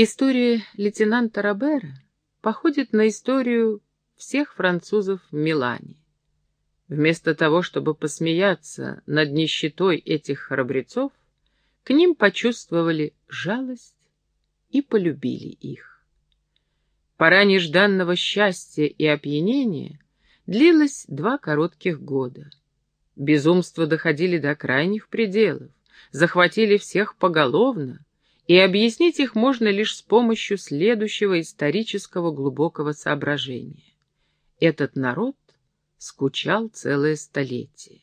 История лейтенанта Робера походит на историю всех французов в Милане. Вместо того, чтобы посмеяться над нищетой этих храбрецов, к ним почувствовали жалость и полюбили их. Пора нежданного счастья и опьянения длилась два коротких года. Безумства доходили до крайних пределов, захватили всех поголовно, и объяснить их можно лишь с помощью следующего исторического глубокого соображения. Этот народ скучал целое столетие.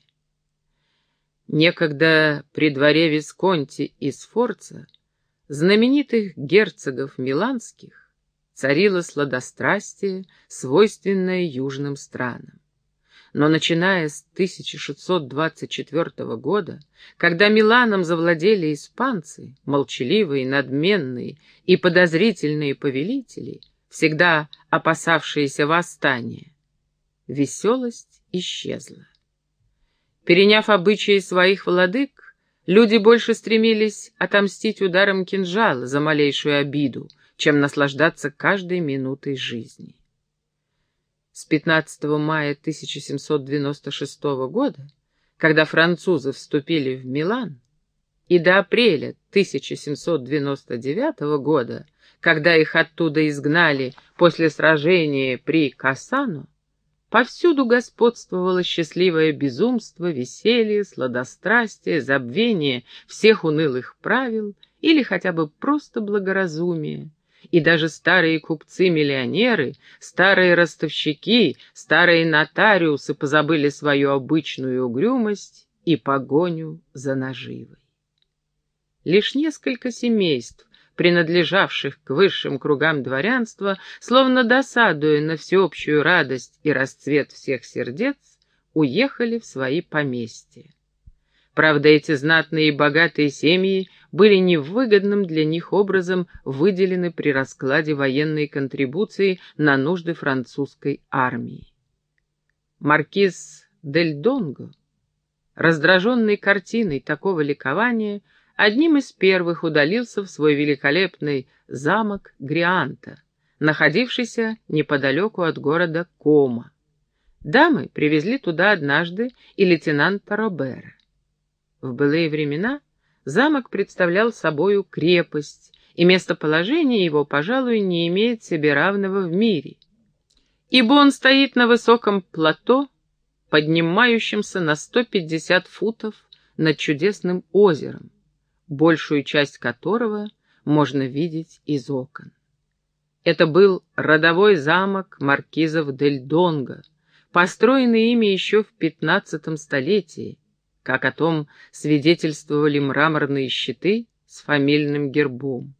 Некогда при дворе Висконти и Сфорца, знаменитых герцогов миланских, царило сладострастие, свойственное южным странам. Но начиная с 1624 года, когда Миланом завладели испанцы, молчаливые, надменные и подозрительные повелители, всегда опасавшиеся восстания, веселость исчезла. Переняв обычаи своих владык, люди больше стремились отомстить ударом кинжала за малейшую обиду, чем наслаждаться каждой минутой жизни. С 15 мая 1796 года, когда французы вступили в Милан, и до апреля 1799 года, когда их оттуда изгнали после сражения при Кассано, Повсюду господствовало счастливое безумство, веселье, сладострастие, забвение всех унылых правил или хотя бы просто благоразумие. И даже старые купцы-миллионеры, старые ростовщики, старые нотариусы позабыли свою обычную угрюмость и погоню за наживой. Лишь несколько семейств принадлежавших к высшим кругам дворянства, словно досадуя на всеобщую радость и расцвет всех сердец, уехали в свои поместья. Правда, эти знатные и богатые семьи были невыгодным для них образом выделены при раскладе военной контрибуции на нужды французской армии. Маркиз Дель Донго, раздраженный картиной такого ликования, одним из первых удалился в свой великолепный замок Грианта, находившийся неподалеку от города Кома. Дамы привезли туда однажды и лейтенанта Робера. В былые времена замок представлял собою крепость, и местоположение его, пожалуй, не имеет себе равного в мире, ибо он стоит на высоком плато, поднимающемся на 150 футов над чудесным озером, большую часть которого можно видеть из окон. Это был родовой замок маркизов Дель Донго, построенный ими еще в пятнадцатом столетии, как о том свидетельствовали мраморные щиты с фамильным гербом.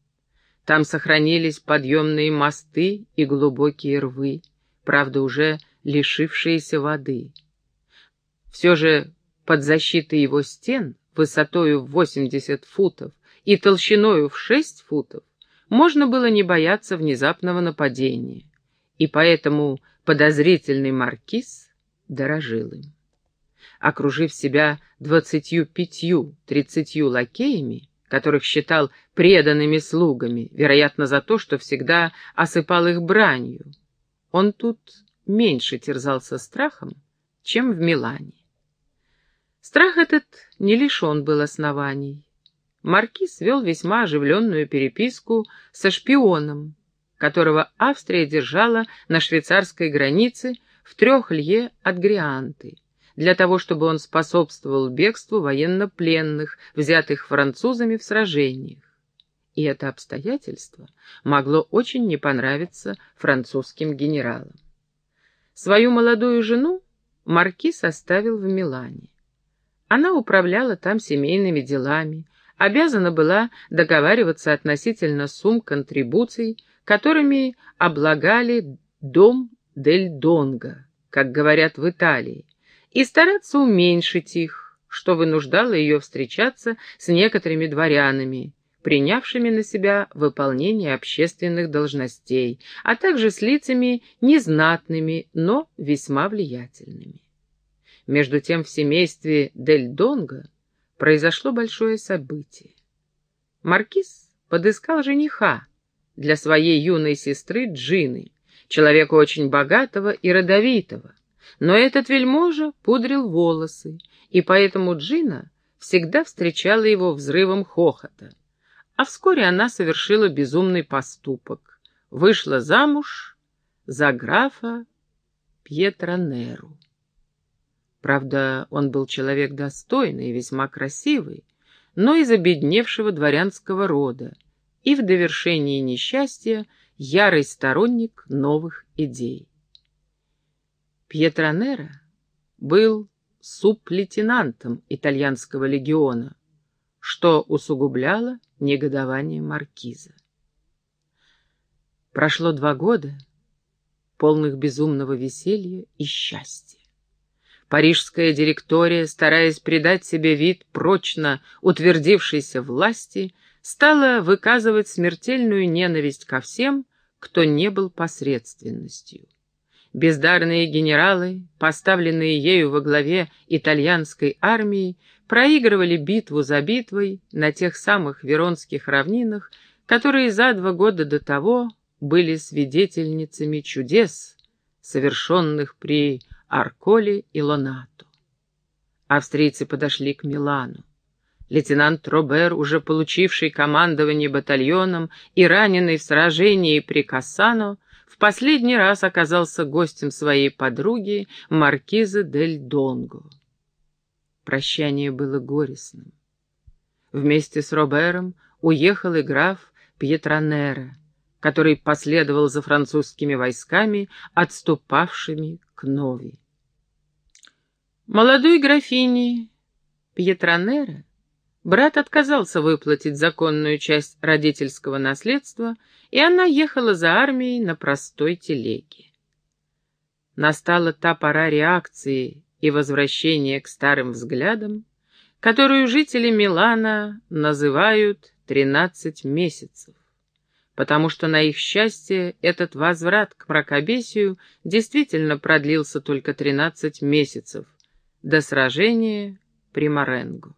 Там сохранились подъемные мосты и глубокие рвы, правда, уже лишившиеся воды. Все же под защитой его стен высотою в 80 футов и толщиною в 6 футов, можно было не бояться внезапного нападения, и поэтому подозрительный маркиз дорожил им. Окружив себя двадцатью пятью-тридцатью лакеями, которых считал преданными слугами, вероятно, за то, что всегда осыпал их бранью, он тут меньше терзался страхом, чем в Милане. Страх этот не лишен был оснований. Маркиз вел весьма оживленную переписку со шпионом, которого Австрия держала на швейцарской границе в трех лье от Грианты, для того, чтобы он способствовал бегству военнопленных, взятых французами в сражениях. И это обстоятельство могло очень не понравиться французским генералам. Свою молодую жену маркиз оставил в Милане. Она управляла там семейными делами, обязана была договариваться относительно сумм контрибуций, которыми облагали дом Дель Донго, как говорят в Италии, и стараться уменьшить их, что вынуждало ее встречаться с некоторыми дворянами, принявшими на себя выполнение общественных должностей, а также с лицами незнатными, но весьма влиятельными. Между тем в семействе Дель Донго произошло большое событие. Маркиз подыскал жениха, для своей юной сестры Джины, человека очень богатого и родовитого. Но этот вельможа пудрил волосы, и поэтому Джина всегда встречала его взрывом хохота. А вскоре она совершила безумный поступок. Вышла замуж за графа Пьетро Неру. Правда, он был человек достойный и весьма красивый, но из обедневшего дворянского рода, и в довершении несчастья ярый сторонник новых идей. Пьетро Нера был сублейтенантом итальянского легиона, что усугубляло негодование маркиза. Прошло два года, полных безумного веселья и счастья. Парижская директория, стараясь придать себе вид прочно утвердившейся власти, стала выказывать смертельную ненависть ко всем, кто не был посредственностью. Бездарные генералы, поставленные ею во главе итальянской армии, проигрывали битву за битвой на тех самых Веронских равнинах, которые за два года до того были свидетельницами чудес, совершенных при Арколе и Лонато. Австрийцы подошли к Милану. Лейтенант Робер, уже получивший командование батальоном и раненый в сражении при Кассано, в последний раз оказался гостем своей подруги, маркизы Дель Донго. Прощание было горестным. Вместе с Робером уехал и граф Пьетронера, который последовал за французскими войсками, отступавшими к Нови. Молодой графине Пьетронера брат отказался выплатить законную часть родительского наследства и она ехала за армией на простой телеге. Настала та пора реакции и возвращения к старым взглядам, которую жители Милана называют «тринадцать месяцев», потому что на их счастье этот возврат к мракобесию действительно продлился только тринадцать месяцев, до сражения при Маренго.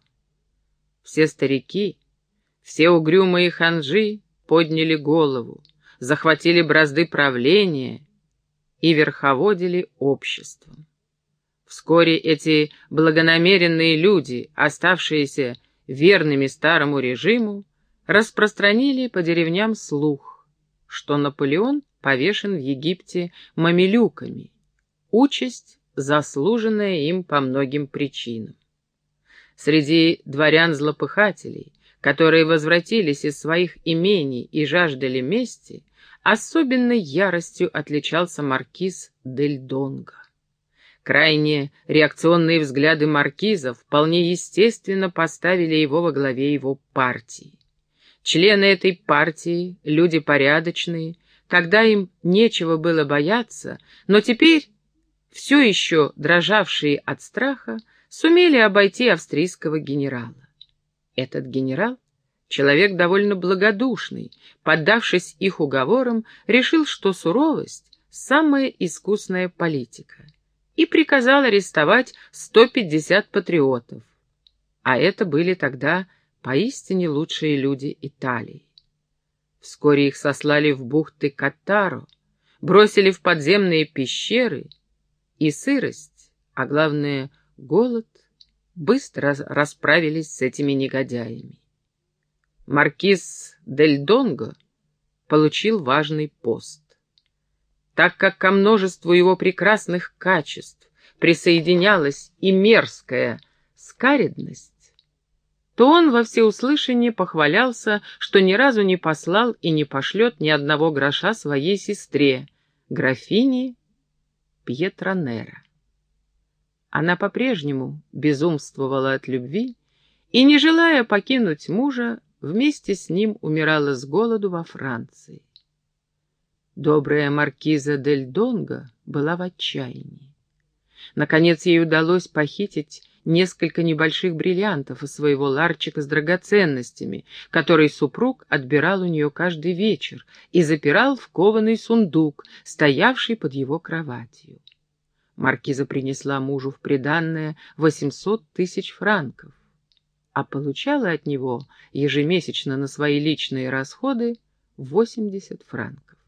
Все старики, все угрюмые ханжи подняли голову, захватили бразды правления и верховодили обществом. Вскоре эти благонамеренные люди, оставшиеся верными старому режиму, распространили по деревням слух, что Наполеон повешен в Египте мамилюками, участь, заслуженная им по многим причинам. Среди дворян-злопыхателей, которые возвратились из своих имений и жаждали мести, особенной яростью отличался маркиз Дель Донго. Крайне реакционные взгляды маркиза вполне естественно поставили его во главе его партии. Члены этой партии, люди порядочные, когда им нечего было бояться, но теперь, все еще дрожавшие от страха, сумели обойти австрийского генерала. Этот генерал, человек довольно благодушный, поддавшись их уговорам, решил, что суровость — самая искусная политика, и приказал арестовать 150 патриотов. А это были тогда поистине лучшие люди Италии. Вскоре их сослали в бухты Катаро, бросили в подземные пещеры, и сырость, а главное — голод, быстро расправились с этими негодяями. Маркиз Дель Донго получил важный пост. Так как ко множеству его прекрасных качеств присоединялась и мерзкая скаредность, то он во всеуслышание похвалялся, что ни разу не послал и не пошлет ни одного гроша своей сестре, графине Пьетронера. Она по-прежнему безумствовала от любви и, не желая покинуть мужа, вместе с ним умирала с голоду во Франции. Добрая маркиза Дель Донго была в отчаянии. Наконец ей удалось похитить несколько небольших бриллиантов из своего ларчика с драгоценностями, который супруг отбирал у нее каждый вечер и запирал в кованый сундук, стоявший под его кроватью. Маркиза принесла мужу в приданное 800 тысяч франков, а получала от него ежемесячно на свои личные расходы 80 франков.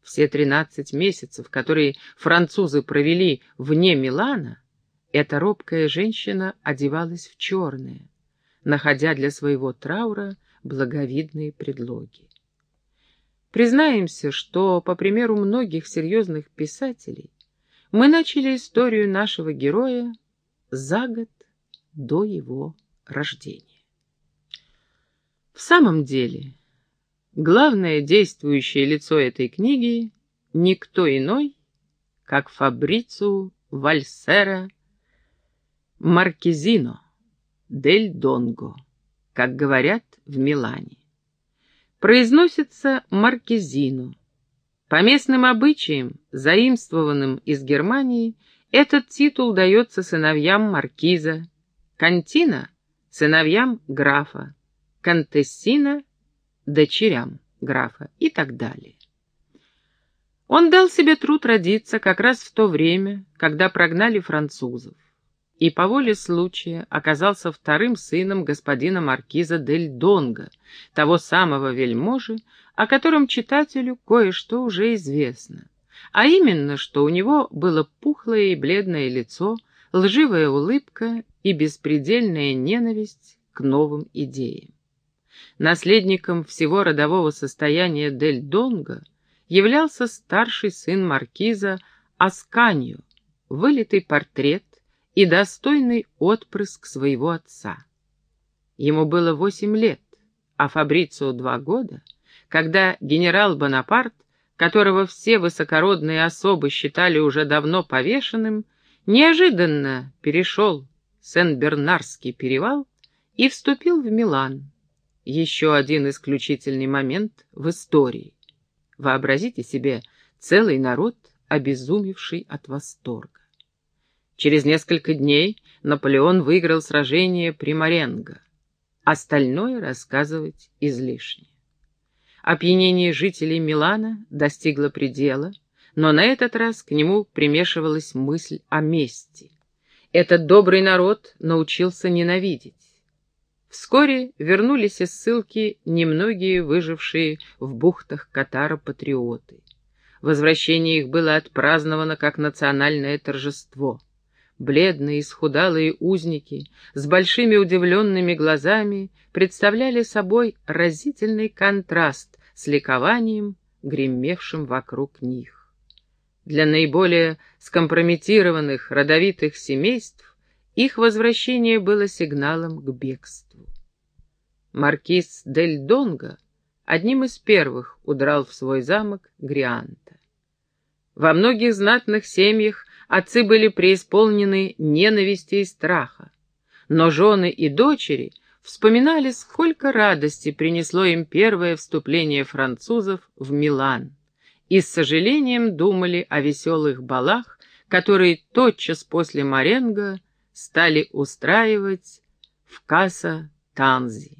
Все 13 месяцев, которые французы провели вне Милана, эта робкая женщина одевалась в черное, находя для своего траура благовидные предлоги. Признаемся, что, по примеру многих серьезных писателей, мы начали историю нашего героя за год до его рождения. В самом деле, главное действующее лицо этой книги никто иной, как Фабрицу Вальсера Маркизино дель Донго, как говорят в Милане. Произносится Маркизино. По местным обычаям, заимствованным из Германии, этот титул дается сыновьям маркиза, Кантина — сыновьям графа, Кантессина — дочерям графа и так далее. Он дал себе труд родиться как раз в то время, когда прогнали французов, и по воле случая оказался вторым сыном господина маркиза Дель Донго, того самого вельможи, о котором читателю кое-что уже известно а именно, что у него было пухлое и бледное лицо, лживая улыбка и беспредельная ненависть к новым идеям. Наследником всего родового состояния Дель Донго являлся старший сын маркиза Асканью, вылитый портрет и достойный отпрыск своего отца. Ему было восемь лет, а Фабрицио два года, когда генерал Бонапарт которого все высокородные особы считали уже давно повешенным, неожиданно перешел Сен-Бернарский перевал и вступил в Милан. Еще один исключительный момент в истории. Вообразите себе целый народ, обезумевший от восторга. Через несколько дней Наполеон выиграл сражение при Маренго. Остальное рассказывать излишне. Опьянение жителей Милана достигло предела, но на этот раз к нему примешивалась мысль о мести. Этот добрый народ научился ненавидеть. Вскоре вернулись из ссылки немногие выжившие в бухтах Катара патриоты. Возвращение их было отпраздновано как национальное торжество. Бледные, исхудалые узники с большими удивленными глазами представляли собой разительный контраст с ликованием, гремевшим вокруг них. Для наиболее скомпрометированных родовитых семейств их возвращение было сигналом к бегству. Маркиз Дель Донго одним из первых удрал в свой замок Грианта. Во многих знатных семьях отцы были преисполнены ненависти и страха, но жены и дочери вспоминали, сколько радости принесло им первое вступление французов в Милан, и с сожалением думали о веселых балах, которые тотчас после Маренго стали устраивать в Каса Танзи.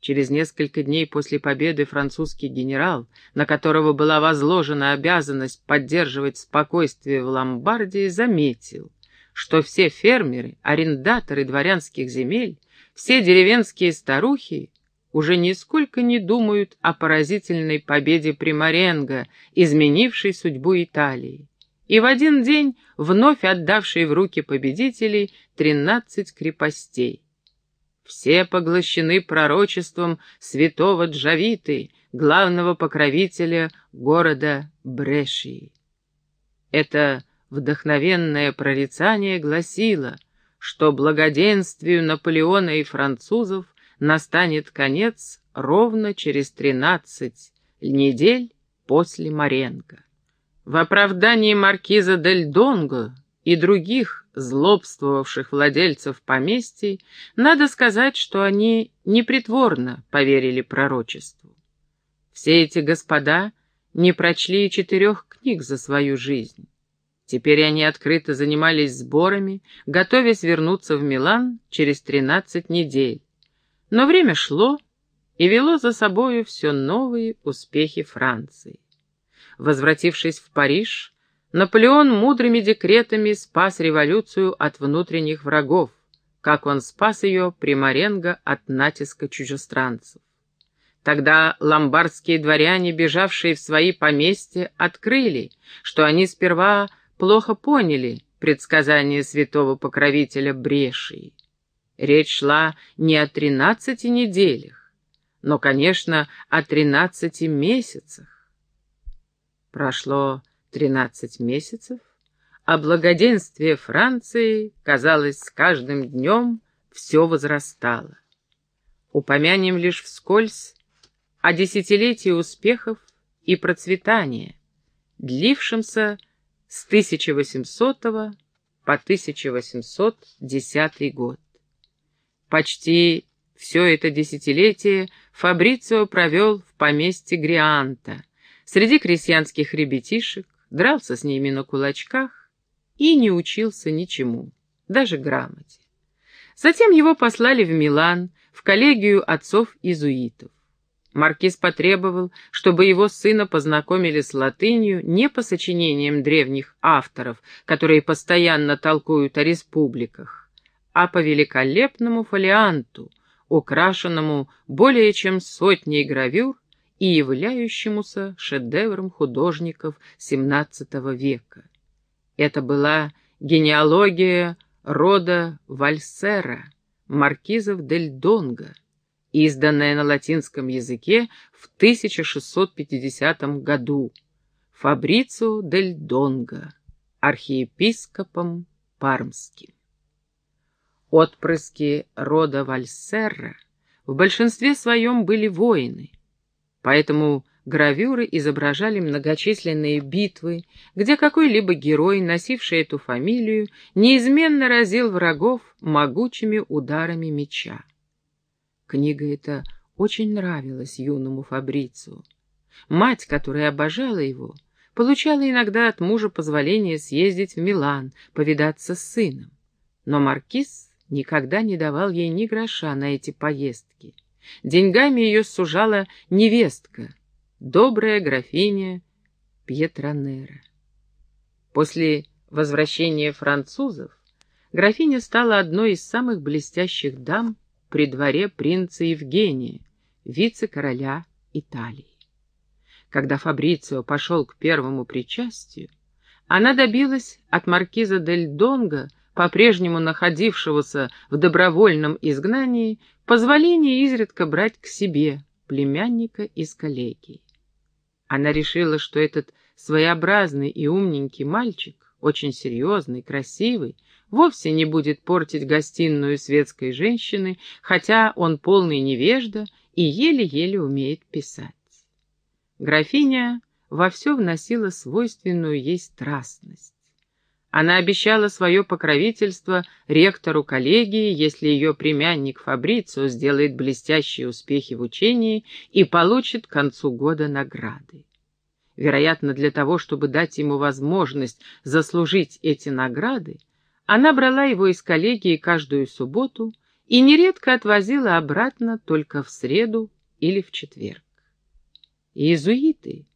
Через несколько дней после победы французский генерал, на которого была возложена обязанность поддерживать спокойствие в Ломбардии, заметил, что все фермеры, арендаторы дворянских земель все деревенские старухи уже нисколько не думают о поразительной победе Примаренго, изменившей судьбу Италии, и в один день вновь отдавшей в руки победителей тринадцать крепостей. Все поглощены пророчеством святого Джавиты, главного покровителя города Брешии. Это вдохновенное прорицание гласило — что благоденствию Наполеона и французов настанет конец ровно через тринадцать недель после Маренко. В оправдании маркиза Дель Донго и других злобствовавших владельцев поместий надо сказать, что они непритворно поверили пророчеству. Все эти господа не прочли четырех книг за свою жизнь. Теперь они открыто занимались сборами, готовясь вернуться в Милан через тринадцать недель. Но время шло и вело за собою все новые успехи Франции. Возвратившись в Париж, Наполеон мудрыми декретами спас революцию от внутренних врагов, как он спас ее при Маренго от натиска чужестранцев. Тогда ломбардские дворяне, бежавшие в свои поместья, открыли, что они сперва плохо поняли предсказание святого покровителя Брешии. Речь шла не о тринадцати неделях, но, конечно, о тринадцати месяцах. Прошло тринадцать месяцев, а благоденствие Франции, казалось, с каждым днем все возрастало. Упомянем лишь вскользь о десятилетии успехов и процветания, длившемся с 1800 по 1810 год. Почти все это десятилетие Фабрицио провел в поместье Грианта, среди крестьянских ребятишек, дрался с ними на кулачках и не учился ничему, даже грамоте. Затем его послали в Милан, в коллегию отцов-изуитов. Маркиз потребовал, чтобы его сына познакомили с латынью не по сочинениям древних авторов, которые постоянно толкуют о республиках, а по великолепному фолианту, украшенному более чем сотней гравюр и являющемуся шедевром художников XVII века. Это была генеалогия рода Вальсера, маркизов Дель Донго, изданная на латинском языке в 1650 году Фабрицио дель Донго, архиепископом Пармским. Отпрыски рода Вальсерра в большинстве своем были воины, поэтому гравюры изображали многочисленные битвы, где какой-либо герой, носивший эту фамилию, неизменно разил врагов могучими ударами меча. Книга эта очень нравилась юному Фабрицу. Мать, которая обожала его, получала иногда от мужа позволение съездить в Милан, повидаться с сыном. Но маркиз никогда не давал ей ни гроша на эти поездки. Деньгами ее сужала невестка, добрая графиня Пьетронера. После возвращения французов графиня стала одной из самых блестящих дам при дворе принца Евгения, вице-короля Италии. Когда Фабрицио пошел к первому причастию, она добилась от маркиза Дель Донго, по-прежнему находившегося в добровольном изгнании, позволения изредка брать к себе племянника из коллегии. Она решила, что этот своеобразный и умненький мальчик, очень серьезный, красивый, вовсе не будет портить гостиную светской женщины, хотя он полный невежда и еле-еле умеет писать. Графиня во все вносила свойственную ей страстность. Она обещала свое покровительство ректору коллегии, если ее племянник Фабрицио сделает блестящие успехи в учении и получит к концу года награды. Вероятно, для того, чтобы дать ему возможность заслужить эти награды, она брала его из коллегии каждую субботу и нередко отвозила обратно только в среду или в четверг. Иезуиты,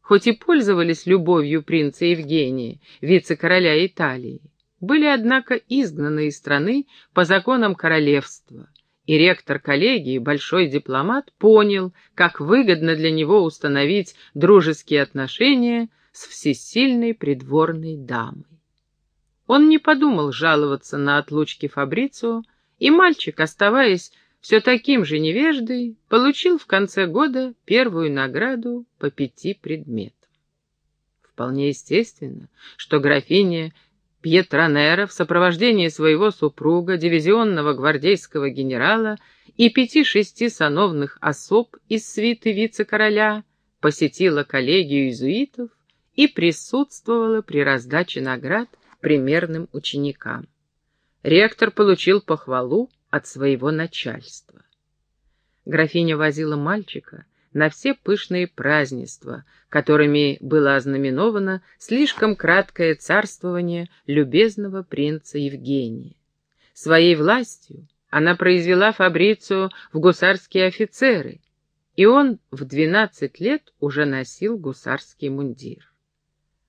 хоть и пользовались любовью принца Евгения, вице-короля Италии, были, однако, изгнаны из страны по законам королевства, и ректор коллегии, большой дипломат, понял, как выгодно для него установить дружеские отношения с всесильной придворной дамой. Он не подумал жаловаться на отлучки Фабрицио, и мальчик, оставаясь все таким же невеждой, получил в конце года первую награду по пяти предметам. Вполне естественно, что графиня Пьетронера в сопровождении своего супруга, дивизионного гвардейского генерала и пяти-шести сановных особ из свиты вице-короля посетила коллегию иезуитов и присутствовала при раздаче наград примерным ученикам. Ректор получил похвалу от своего начальства. Графиня возила мальчика на все пышные празднества, которыми было ознаменовано слишком краткое царствование любезного принца Евгения. Своей властью она произвела Фабрицию в гусарские офицеры, и он в двенадцать лет уже носил гусарский мундир.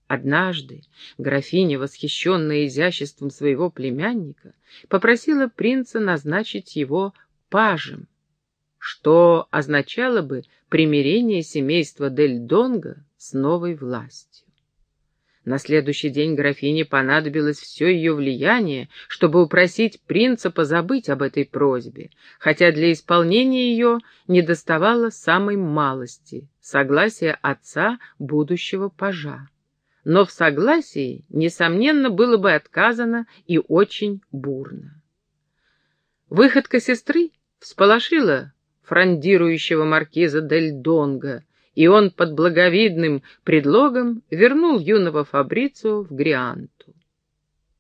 Однажды графиня, восхищенная изяществом своего племянника, попросила принца назначить его пажем, что означало бы примирение семейства Дель Донго с новой властью. На следующий день графине понадобилось все ее влияние, чтобы упросить принца позабыть об этой просьбе, хотя для исполнения ее недоставало самой малости — согласия отца будущего пажа. Но в согласии, несомненно, было бы отказано и очень бурно. Выходка сестры всполошила фрондирующего маркиза Дель Донго, и он под благовидным предлогом вернул юного Фабрицу в Грианту.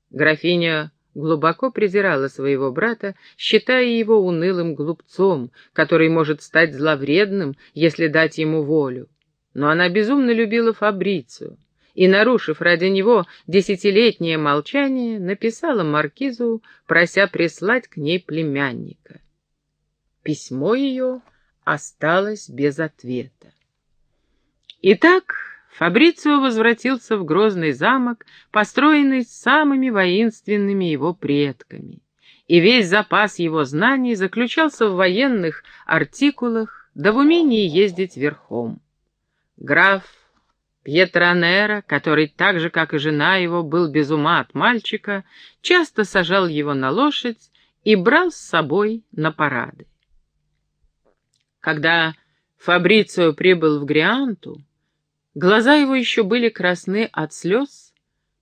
Графиня глубоко презирала своего брата, считая его унылым глупцом, который может стать зловредным, если дать ему волю. Но она безумно любила Фабрицию и, нарушив ради него десятилетнее молчание, написала маркизу, прося прислать к ней племянника. Письмо ее осталось без ответа. Итак, Фабрицио возвратился в грозный замок, построенный самыми воинственными его предками, и весь запас его знаний заключался в военных артикулах да в умении ездить верхом. Граф Пьетронера, который так же, как и жена его, был без ума от мальчика, часто сажал его на лошадь и брал с собой на парады. Когда Фабрицио прибыл в Грианту, Глаза его еще были красны от слез,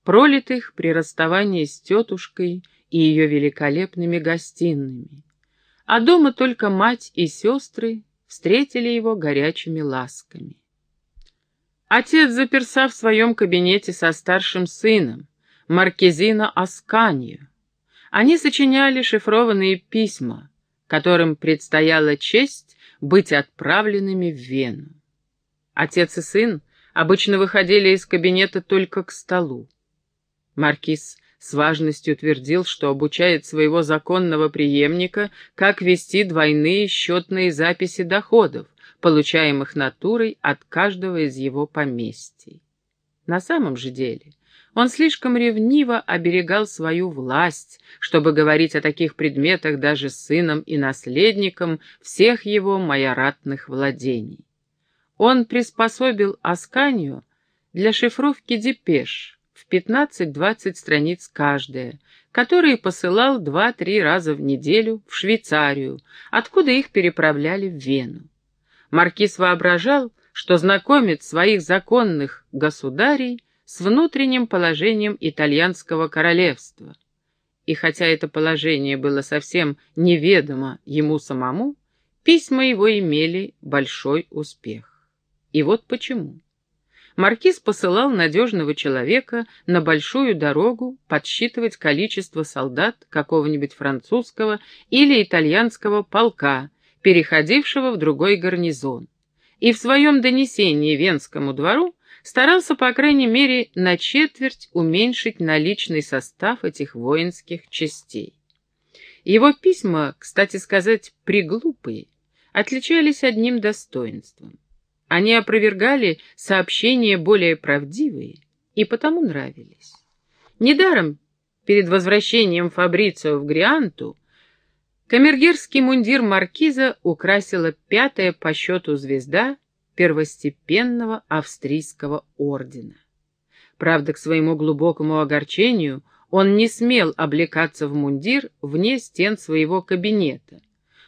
пролитых при расставании с тетушкой и ее великолепными гостиными. А дома только мать и сестры встретили его горячими ласками. Отец заперся в своем кабинете со старшим сыном, Маркезина Асканью. Они сочиняли шифрованные письма, которым предстояла честь быть отправленными в Вену. Отец и сын обычно выходили из кабинета только к столу. Маркиз с важностью твердил, что обучает своего законного преемника, как вести двойные счетные записи доходов, получаемых натурой от каждого из его поместий. На самом же деле он слишком ревниво оберегал свою власть, чтобы говорить о таких предметах даже сыном и наследником всех его майоратных владений. Он приспособил Асканию для шифровки депеш в 15-20 страниц каждая, которые посылал 2-3 раза в неделю в Швейцарию, откуда их переправляли в Вену. Маркиз воображал, что знакомит своих законных государей с внутренним положением итальянского королевства. И хотя это положение было совсем неведомо ему самому, письма его имели большой успех. И вот почему. Маркиз посылал надежного человека на большую дорогу подсчитывать количество солдат какого-нибудь французского или итальянского полка, переходившего в другой гарнизон. И в своем донесении Венскому двору старался, по крайней мере, на четверть уменьшить наличный состав этих воинских частей. Его письма, кстати сказать, приглупые, отличались одним достоинством. Они опровергали сообщения более правдивые и потому нравились. Недаром перед возвращением Фабрицио в Грианту камергерский мундир маркиза украсила пятая по счету звезда первостепенного австрийского ордена. Правда, к своему глубокому огорчению он не смел облекаться в мундир вне стен своего кабинета,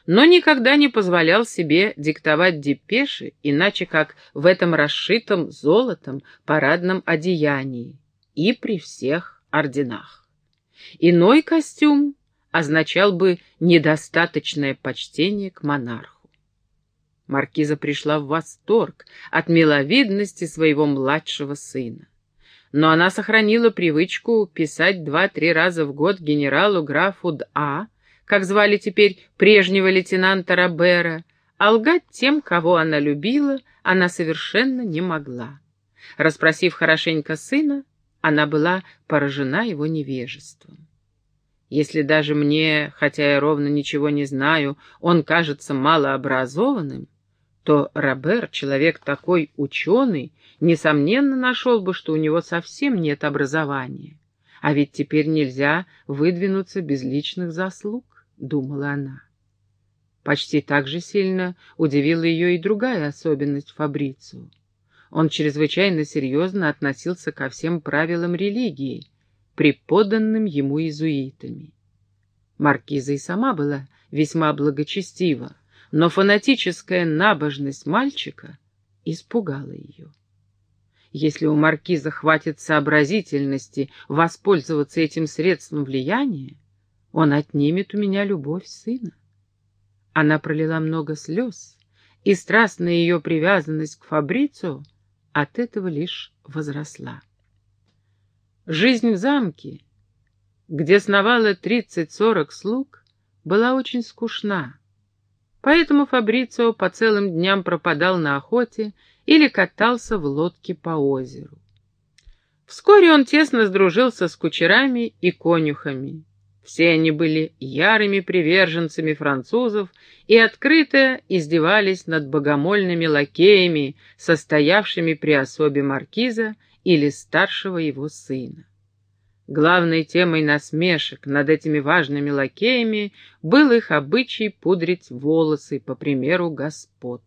но никогда не позволял себе диктовать депеши, иначе как в этом расшитом золотом парадном одеянии и при всех орденах. Иной костюм означал бы недостаточное почтение к монарху. Маркиза пришла в восторг от миловидности своего младшего сына. Но она сохранила привычку писать два-три раза в год генералу графу Д.А., как звали теперь прежнего лейтенанта Робера, а лгать тем, кого она любила, она совершенно не могла. Распросив хорошенько сына, она была поражена его невежеством. Если даже мне, хотя я ровно ничего не знаю, он кажется малообразованным, то Робер, человек такой ученый, несомненно нашел бы, что у него совсем нет образования. А ведь теперь нельзя выдвинуться без личных заслуг. — думала она. Почти так же сильно удивила ее и другая особенность Фабрицио. Он чрезвычайно серьезно относился ко всем правилам религии, преподанным ему иезуитами. Маркиза и сама была весьма благочестива, но фанатическая набожность мальчика испугала ее. Если у маркиза хватит сообразительности воспользоваться этим средством влияния, он отнимет у меня любовь сына. Она пролила много слез, и страстная ее привязанность к Фабрицу от этого лишь возросла. Жизнь в замке, где сновало тридцать-сорок слуг, была очень скучна, поэтому Фабрицио по целым дням пропадал на охоте или катался в лодке по озеру. Вскоре он тесно сдружился с кучерами и конюхами. Все они были ярыми приверженцами французов и открыто издевались над богомольными лакеями, состоявшими при особе маркиза или старшего его сына. Главной темой насмешек над этими важными лакеями был их обычай пудрить волосы, по примеру господ.